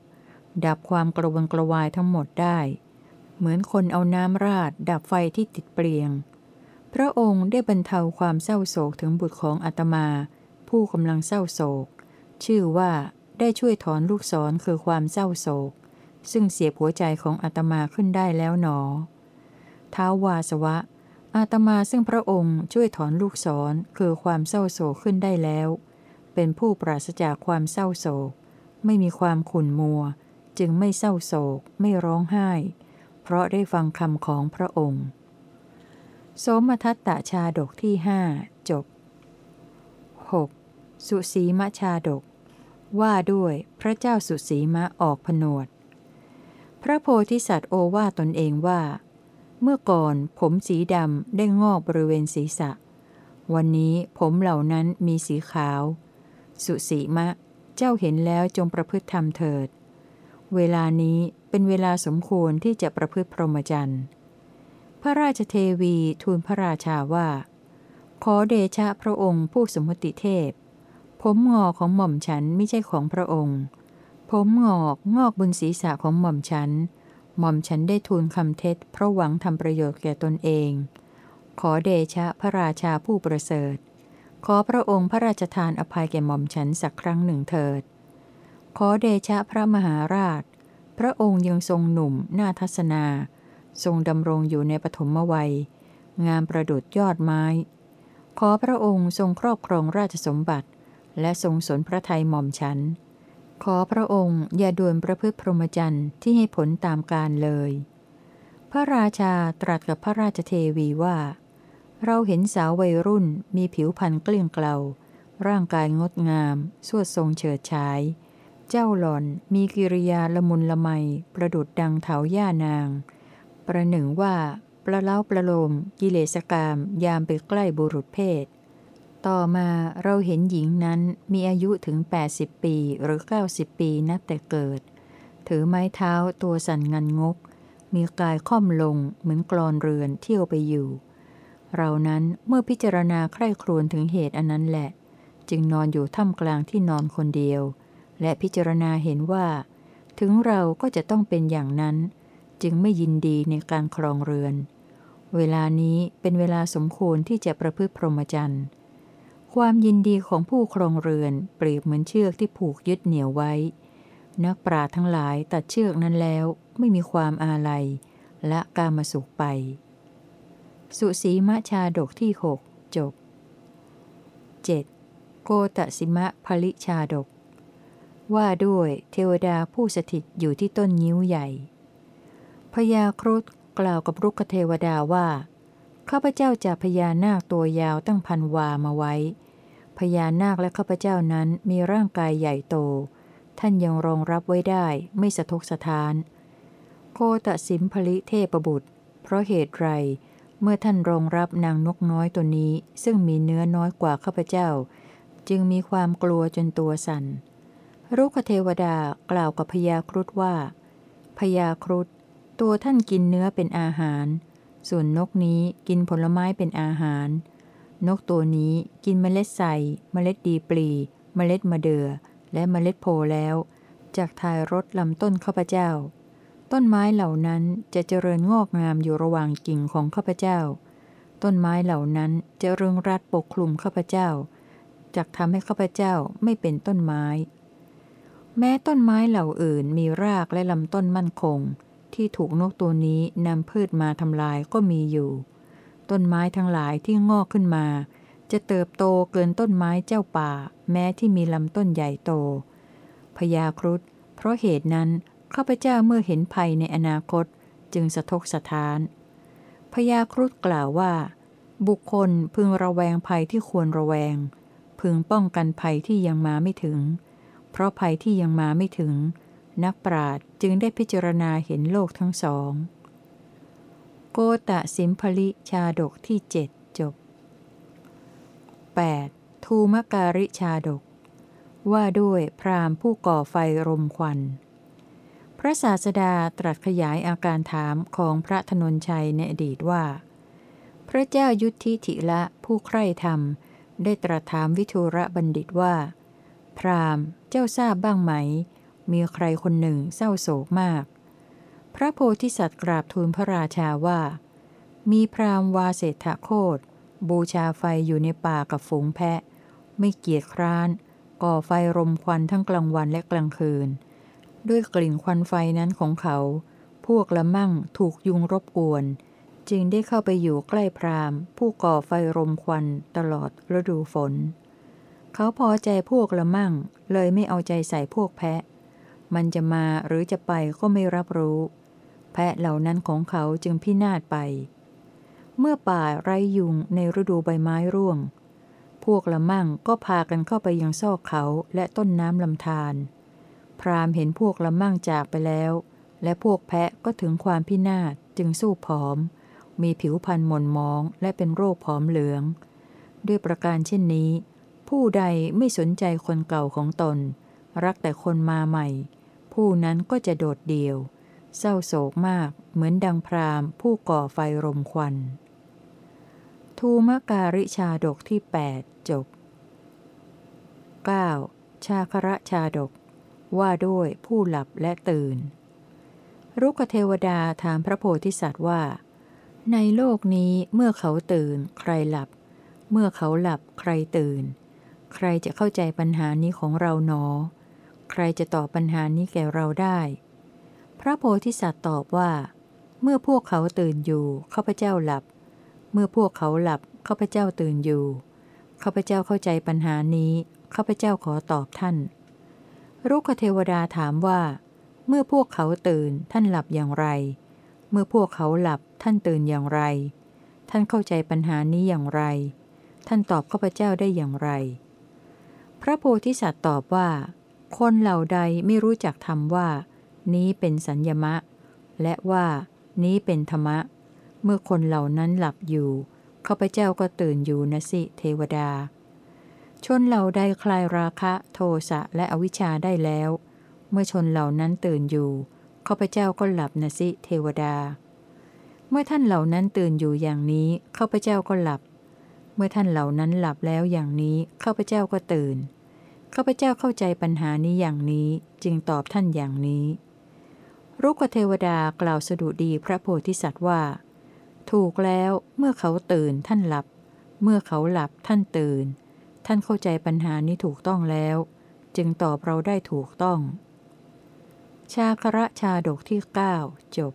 ดับความกระวนกระวายทั้งหมดได้ เหมือนคนเอาน้ำราด ดับไฟที่ติดเปลียง พระองค์ได้บรรเทาความเศร้าโศกถึงบุตรของอาตมา ผู้กำลังเศร้าโศก ชื่อว่าได้ช่วยถอนลูกศรคือความเศร้าโศก ซึ่งเสียหัวใจของอาตมาขึ้นได้แล้วหนอท้าววาสวะ อาตมาซึ่งพระองค์ช่วยถอนลูกศรคือความเศร้าโศกขึ้นได้แล้ว เป็นผู้ปราศจากความเศร้าโศก ไม่มีความขุ่นมัว จึงไม่เศร้าโศก ไม่ร้องไห้ เพราะได้ฟังคำของพระองค์ โสมทัตตชาดกที่หจบ 6. สุสีมชาดก ว่าด้วยพระเจ้าสุสีมะออกผนวด พระโพธิสัตว์โอว่าตนเองว่า เมื่อก่อนผมสีดำได้งอกบริเวณศีรษะ วันนี้ผมเหล่านั้นมีสีขาว สุสีมะ เจ้าเห็นแล้วจงประพฤติธรรมเถิด เวลานี้เป็นเวลาสมควรที่จะประพฤติพรหมจรรย์ พระราชเทวีทูลพระราชาว่า ขอเดชะพระองค์ผู้สมมติเทพ ผมงอของหม่อมฉันไม่ใช่ของพระองค์ ผมงอกงอกบนศีรษะของหม่อมฉัน หม่อมฉันได้ทูลคำเท็จเพราะหวังทำประโยชน์แก่ตนเอง ขอเดชะพระราชาผู้ประเสริฐ ขอพระองค์พระราชทานอภัยแก่หม่อมฉันสักครั้งหนึ่งเถิด ขอเดชะพระมหาราช พระองค์ยังทรงหนุ่มหน่าทัศนา ทรงดำรงอยู่ในปฐมวัย งามประดุดยอดไม้ ขอพระองค์ทรงครอบครองราชสมบัติ และทรงสนพระทัยหม่อมฉัน ขอพระองค์อย่าด่วนประพฤติพรหมจรรย์ที่ให้ผลตามการเลย พระราชาตรัสกับพระราชเทวีว่า เราเห็นสาววัยรุ่นมีผิวพรรณเกลี้ยงเกลา ร่างกายงดงาม สวดทรงเฉิดฉาย เจ้าหล่อนมีกิริยาละมุนละไม ประดุดดังเถาย่านาง ประหนึ่งว่าประเล้าประโลม กิเลสกรรมยามไปใกล้บุรุษเพศ ต่อมาเราเห็นหญิงนั้นมีอายุถึง 80 ปีหรือ 90 ปีนับแต่เกิด ถือไม้เท้าตัวสั่นงันงก มีกายค่อมลงเหมือนกรอนเรือนเที่ยวไปอยู่ เรานั้นเมื่อพิจารณาใคร่ครวญถึงเหตุอันนั้นแหละ จึงนอนอยู่ท่ามกลางที่นอนคนเดียว และพิจารณาเห็นว่า ถึงเราก็จะต้องเป็นอย่างนั้น จึงไม่ยินดีในการครองเรือน เวลานี้เป็นเวลาสมควรที่จะประพฤติพรหมจรรย์ความยินดีของผู้ครองเรือนเปรียบเหมือนเชือกที่ผูกยึดเหนี่ยวไว้ นักปราทั้งหลายตัดเชือกนั้นแล้วไม่มีความอาลัยและกามาสุขไป สุสีมะชาดกที่หกจบ 7. โกตสิมะภลิชาดก ว่าด้วยเทวดาผู้สถิตอยู่ที่ต้นงิ้วใหญ่ พญาครุฑกล่าวกับรุกเทวดาว่า ข้าพเจ้าจะพญานาคตัวยาวตั้งพันวามาไว้ พญานาคและข้าพเจ้านั้นมีร่างกายใหญ่โต ท่านยังรองรับไว้ได้ไม่สะทกสะท้าน โคตสิมพลิเทพบุตร เพราะเหตุไร เมื่อท่านรองรับนางนกน้อยตัวนี้ซึ่งมีเนื้อน้อยกว่าข้าพเจ้า จึงมีความกลัวจนตัวสัน่นรุกเทวดากล่าวกับพญาครุฑว่าพญาครุฑตัวท่านกินเนื้อเป็นอาหาร ส่วนนกนี้กินผลไม้เป็นอาหาร นกตัวนี้กินเมล็ดใส่เมล็ดดีปลี เมล็ดมะเดือ่อและเมล็ดโพแล้วจากทายรถลำต้นข้าพเจ้า ต้นไม้เหล่านั้นจะเจริญงอกงามอยู่ระหว่างกิ่งของข้าพเจ้า ต้นไม้เหล่านั้นจะเรืองรัดปกคลุมข้าพเจ้าจากทำให้ข้าพเจ้าไม่เป็นต้นไม้ แม้ต้นไม้เหล่าอื่นมีรากและลำต้นมั่นคง ที่ถูกนกตัวนี้นำพืชมาทำลายก็มีอยู่ ต้นไม้ทั้งหลายที่งอกขึ้นมา จะเติบโตเกินต้นไม้เจ้าป่า แม้ที่มีลำต้นใหญ่โตพญาครุฑเพราะเหตุนั้น ข้าพเจ้าเมื่อเห็นภัยในอนาคตจึงสะทกสะท้านพญาครุฑกล่าวว่า บุคคลพึงระแวงภัยที่ควรระแวง พึงป้องกันภัยที่ยังมาไม่ถึง เพราะภัยที่ยังมาไม่ถึง นักปราดจึงได้พิจารณาเห็นโลกทั้งสอง โกตะสิมพลิชาดกที่เจ็ดจบ 8. ทูมการิชาดก ว่าด้วยพรามผู้ก่อไฟรมควัน พระศาสดาตรัสขยายอาการถามของพระธนนชัยในอดีตว่า พระเจ้ายุทธิถิละผู้ใคร่ธรรม ได้ตรัสถามวิทูระบัณฑิตว่า พรามเจ้าทราบบ้างไหม มีใครคนหนึ่งเศร้าโศกมาก พระโพธิสัตว์กราบทูลพระราชาว่า มีพรามวาเศรษฐโคตบูชาไฟอยู่ในป่ากับฝูงแพะ ไม่เกียจคร้าน ก่อไฟรมควันทั้งกลางวันและกลางคืน ด้วยกลิ่นควันไฟนั้นของเขา พวกละมั่งถูกยุงรบกวน จึงได้เข้าไปอยู่ใกล้พรามผู้ก่อไฟรมควันตลอดฤดูฝน เขาพอใจพวกละมั่ง เลยไม่เอาใจใส่พวกแพะ มันจะมาหรือจะไปก็ไม่รับรู้ แพะเหล่านั้นของเขาจึงพินาศไป เมื่อป่าไร้ยุงในฤดูใบไม้ร่วง พวกละมั่งก็พากันเข้าไปยังซอกเขาและต้นน้ำลำธาร พรามเห็นพวกละมั่งจากไปแล้ว และพวกแพะก็ถึงความพินาศจึงสู้ผอม มีผิวพรรณหม่นมองและเป็นโรคผอมเหลือง ด้วยประการเช่นนี้ ผู้ใดไม่สนใจคนเก่าของตน รักแต่คนมาใหม่ ผู้นั้นก็จะโดดเดี่ยว เศร้าโศกมากเหมือนดังพรามผู้ก่อไฟรมควัน ทูมการิชาดกที่ 8 จบ 9. ชาคระชาดก ว่าด้วยผู้หลับและตื่น รุกเทวดาถามพระโพธิสัตว์ว่า ในโลกนี้เมื่อเขาตื่น ใครหลับ เมื่อเขาหลับใครตื่น ใครจะเข้าใจปัญหานี้ของเราหนอ ใครจะตอบปัญหานี้แก่เราได้ พระโพธิสัตว์ตอบว่า เมื่อพวกเขาตื่นอยู่ข้าพเจ้าหลับ เมื่อพวกเขาหลับข้าพเจ้าตื่นอยู่ข้าพเจ้าเข้าใจปัญหานี้ข้าพเจ้าขอตอบท่าน รุกเทวดาถามว่า เมื่อพวกเขาตื่นท่านหลับอย่างไร เมื่อพวกเขาหลับท่านตื่นอย่างไร ท่านเข้าใจปัญหานี้อย่างไร ท่านตอบข้าพเจ้าได้อย่างไร พระโพธิสัตว์ตอบว่า คนเหล่าใดไม่รู้จักธรรมว่า นี้เป็นสัญญมะ และว่านี้เป็นธรรมะ เมื่อคนเหล่านั้นหลับอยู่ข้าพเจ้าก็ตื่นอยู่นะสิเทวดา ชนเหล่าใดคลายราคะโทสะและอวิชชาได้แล้ว เมื่อชนเหล่านั้นตื่นอยู่ข้าพเจ้าก็หลับนะสิเทวดา เมื่อท่านเหล่านั้นตื่นอยู่อย่างนี้ข้าพเจ้าก็หลับ เมื่อท่านเหล่านั้นหลับแล้วอย่างนี้ข้าพเจ้าก็ตื่นข้าพเจ้าเข้าใจปัญหานี้อย่างนี้จึงตอบท่านอย่างนี้รุกเทวดากล่าวสดุดีพระโพธิสัตว์ว่า ถูกแล้วเมื่อเขาตื่นท่านหลับ เมื่อเขาหลับท่านตื่น ท่านเข้าใจปัญหานี้ถูกต้องแล้ว จึงตอบเราได้ถูกต้อง ชาคระชาดกที่ 9 จบ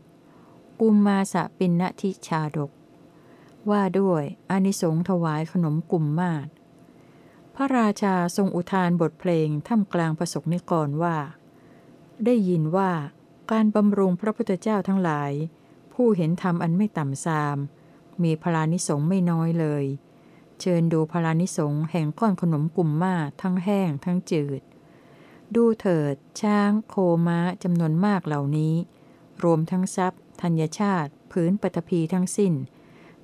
10. กุมมาสะปินนทิชาดก ว่าด้วยอนิสงถวายขนมกุมมาศพระราชาทรงอุทานบทเพลงท่ามกลางประสกนิกรว่า ได้ยินว่าการบำรุงพระพุทธเจ้าทั้งหลาย ผู้เห็นธรรมอันไม่ต่ำซาม มีพลานิสงไม่น้อยเลย เชิญดูพลานิสงแห่งก้อนขนมกลุ่มมาทั้งแห้งทั้งจืด ดูเถิด ช้าง โคม้าจำนวนมากเหล่านี้ รวมทั้งทรัพย์ ธัญชาติผืนปฐพีทั้งสิ้น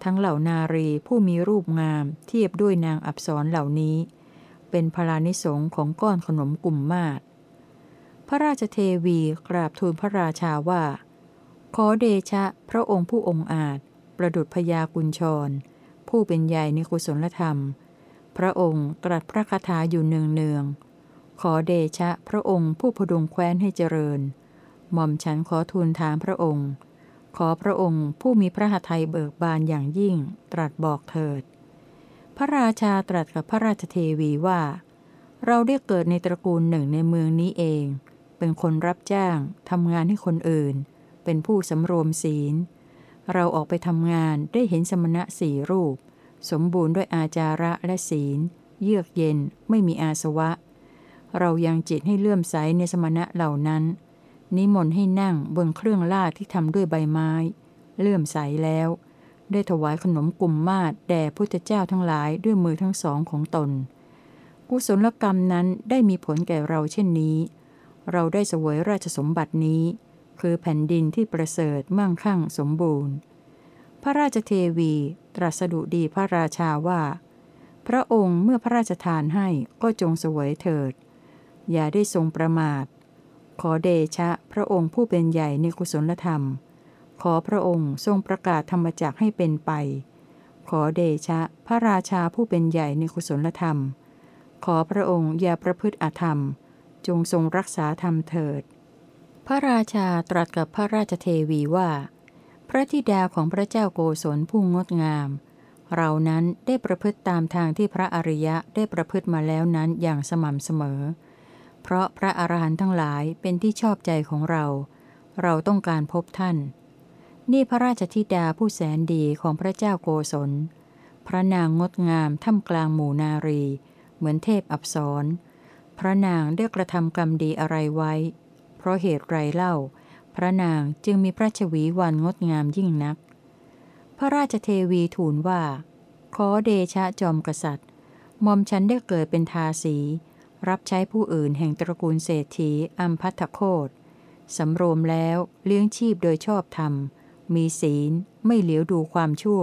ทั้งเหล่านารีผู้มีรูปงามเทียบด้วยนางอับสรเหล่านี้ เป็นพลานิสงของก้อนขนมกลุ่มมาศพระราชเทวีกราบทูลพระราชาว่า ขอเดชะพระองค์ผู้องค์อาจ ประดุจพยากุญชร ผู้เป็นใหญ่ในกุศลธรรม พระองค์ตรัสพระคาถาอยู่เนืองเนือง ขอเดชะพระองค์ผู้พดุงแคว้นให้เจริญ หม่อมฉันขอทูลถามพระองค์ ขอพระองค์ผู้มีพระหัตถ์เบิกบานอย่างยิ่ง ตรัสบอกเถิด พระราชาตรัสกับพระราชเทวีว่า เราได้เกิดในตระกูลหนึ่งในเมืองนี้เอง เป็นคนรับจ้างทำงานให้คนอื่น เป็นผู้สำรวมศีล เราออกไปทำงานได้เห็นสมณะสี่รูป สมบูรณ์ด้วยอาจาระและศีล เยือกเย็นไม่มีอาสวะ เรายังจิตให้เลื่อมใสในสมณะเหล่านั้น นิมนต์ให้นั่งบนเครื่องลาดที่ทำด้วยใบไม้ เลื่อมใสแล้ว ได้ถวายขนมกลุ่มมาดแด่พุทธเจ้าทั้งหลายด้วยมือทั้งสองของตน กุศลกรรมนั้นได้มีผลแก่เราเช่นนี้ เราได้เสวยราชสมบัตินี้ คือแผ่นดินที่ประเสริฐมั่งคั่งสมบูรณ์ พระราชเทวีตรัสดุดีพระราชาว่า พระองค์เมื่อพระราชทานให้ก็จงเสวยเถิด อย่าได้ทรงประมาท ขอเดชะพระองค์ผู้เป็นใหญ่ในกุศลธรรม ขอพระองค์ทรงประกาศธรรมจักให้เป็นไป ขอเดชะพระราชาผู้เป็นใหญ่ในกุศลธรรม ขอพระองค์อย่าประพฤติอธรรม จงทรงรักษาธรรมเถิด พระราชาตรัสกับพระราชเทวีว่า พระธิดาของพระเจ้าโกศลผู้งดงาม เรานั้นได้ประพฤติตามทางที่พระอริยะได้ประพฤติมาแล้วนั้นอย่างสม่ำเสมอ เพราะพระอรหันต์ทั้งหลายเป็นที่ชอบใจของเรา เราต้องการพบท่าน นี่พระราชธิดาผู้แสนดีของพระเจ้าโกศล พระนางงดงามท่ามกลางหมู่นารี เหมือนเทพอับสรพระนางได้กระทำกรรมดีอะไรไว้ ราะเหตุไรเล่า พระนางจึงมีพระชวีวันงดงามยิ่งนัก พระราชเทวีทูลว่า ขอเดชะจอมกษัตริย์มอมฉันได้เกิดเป็นทาสี รับใช้ผู้อื่นแห่งตระกูลเศรษฐีอัมพัทโคตสำรวมแล้วเลี้ยงชีพโดยชอบธรรม มีศีลไม่เหลียวดูความชั่ว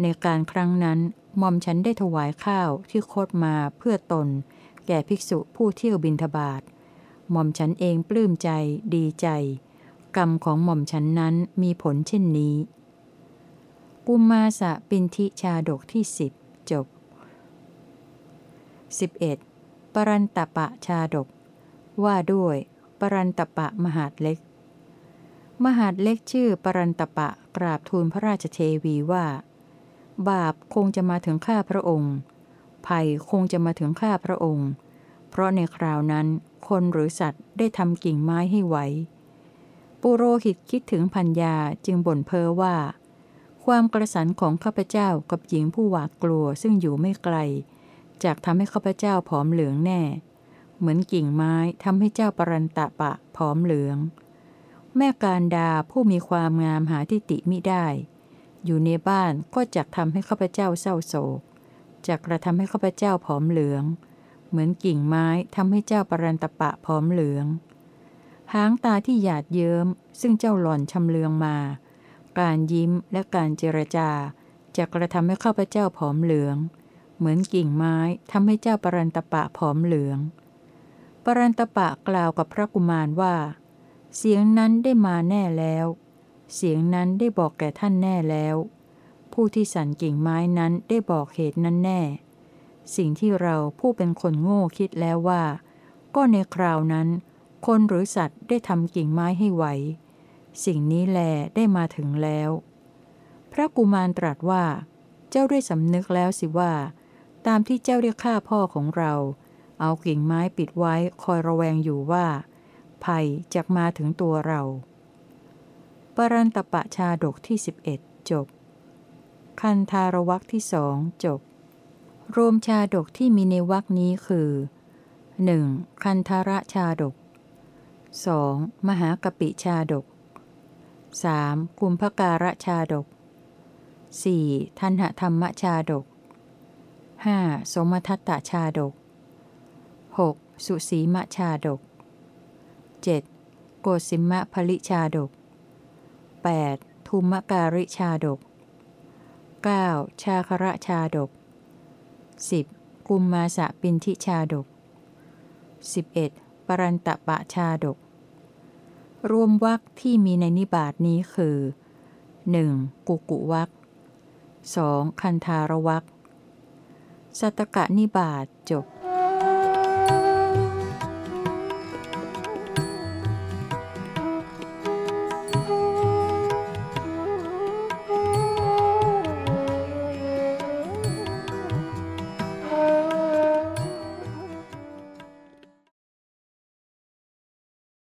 ในการครั้งนั้นมอมฉันได้ถวายข้าวที่โคดมาเพื่อตน แก่ภิกษุผู้เที่ยวบินทบาท หม่อมฉันเองปลื้มใจดีใจ กรรมของหม่อมฉันนั้นมีผลเช่นนี้ กุมมาสะปินทิชาดกที่สิบจบ 11. ปรันตปะชาดก ว่าด้วย ปรันตปะมหาดเล็ก มหาดเล็กชื่อปรันตปะกราบทูลพระราชเทวีว่า บาปคงจะมาถึงข้าพระองค์ภัยคงจะมาถึงข้าพระองค์ เพราะในคราวนั้น คนหรือสัตว์ได้ทำกิ่งไม้ให้ไหว ปุโรหิตคิดถึงพัญญาจึงบ่นเพ้อว่า ความกระสันของข้าพเจ้ากับหญิงผู้หวาดกลัวซึ่งอยู่ไม่ไกล จากทำให้ข้าพเจ้าผอมเหลืองแน่ เหมือนกิ่งไม้ทำให้เจ้าปรันตะปะผอมเหลือง แม่การดาผู้มีความงามหาทิติมิได้ อยู่ในบ้านก็จักทำให้ข้าพเจ้าเศร้าโศกจักกระทำให้ข้าพเจ้าผอมเหลือง เหมือนกิ่งไม้ทำให้เจ้าปรันตปะผอมเหลือง หางตาที่หยาดเยิ้ม ซึ่งเจ้าหล่อนชำเลืองมา การยิ้มและการเจรจา จะกระทำให้ข้าพเจ้าผอมเหลือง เหมือนกิ่งไม้ทำให้เจ้าปรันตปะผอมเหลือง ปรันตปะกล่าวกับพระกุมารว่า เสียงนั้นได้มาแน่แล้ว เสียงนั้นได้บอกแก่ท่านแน่แล้ว ผู้ที่สั่นกิ่งไม้นั้นได้บอกเหตุนั้นแน่ สิ่งที่เราผู้เป็นคนโง่คิดแล้วว่า ก็ในคราวนั้น คนหรือสัตว์ได้ทำกิ่งไม้ให้ไหว สิ่งนี้แลได้มาถึงแล้ว พระกุมารตรัสว่า เจ้าได้สำนึกแล้วสิว่า ตามที่เจ้าเรียกข้าพ่อของเรา เอากิ่งไม้ปิดไว้คอยระแวงอยู่ว่า ภัยจะมาถึงตัวเรา ปรันตปะชาดกที่ 11 จบ คันธารวักที่สองจบ รวมชาดกที่มีในวักนี้คือ 1. คันธารชาดก 2. มหากปิชาดก 3. กุมภการชาดก 4. ทันหธรรมชาดก 5. สมทัตตชาดก 6. สุสีมชาดก 7. โกสิมะผลิชาดก 8. ทุมการิชาดก 9. ชาคระชาดก 10. กุมมาสะปินทิชาดก 11. ปรันตะปะชาดก รวมวักที่มีในนิบาทนี้คือ 1. กุกุวัก 2. คันธารวัก สัตตกะนิบาตจบ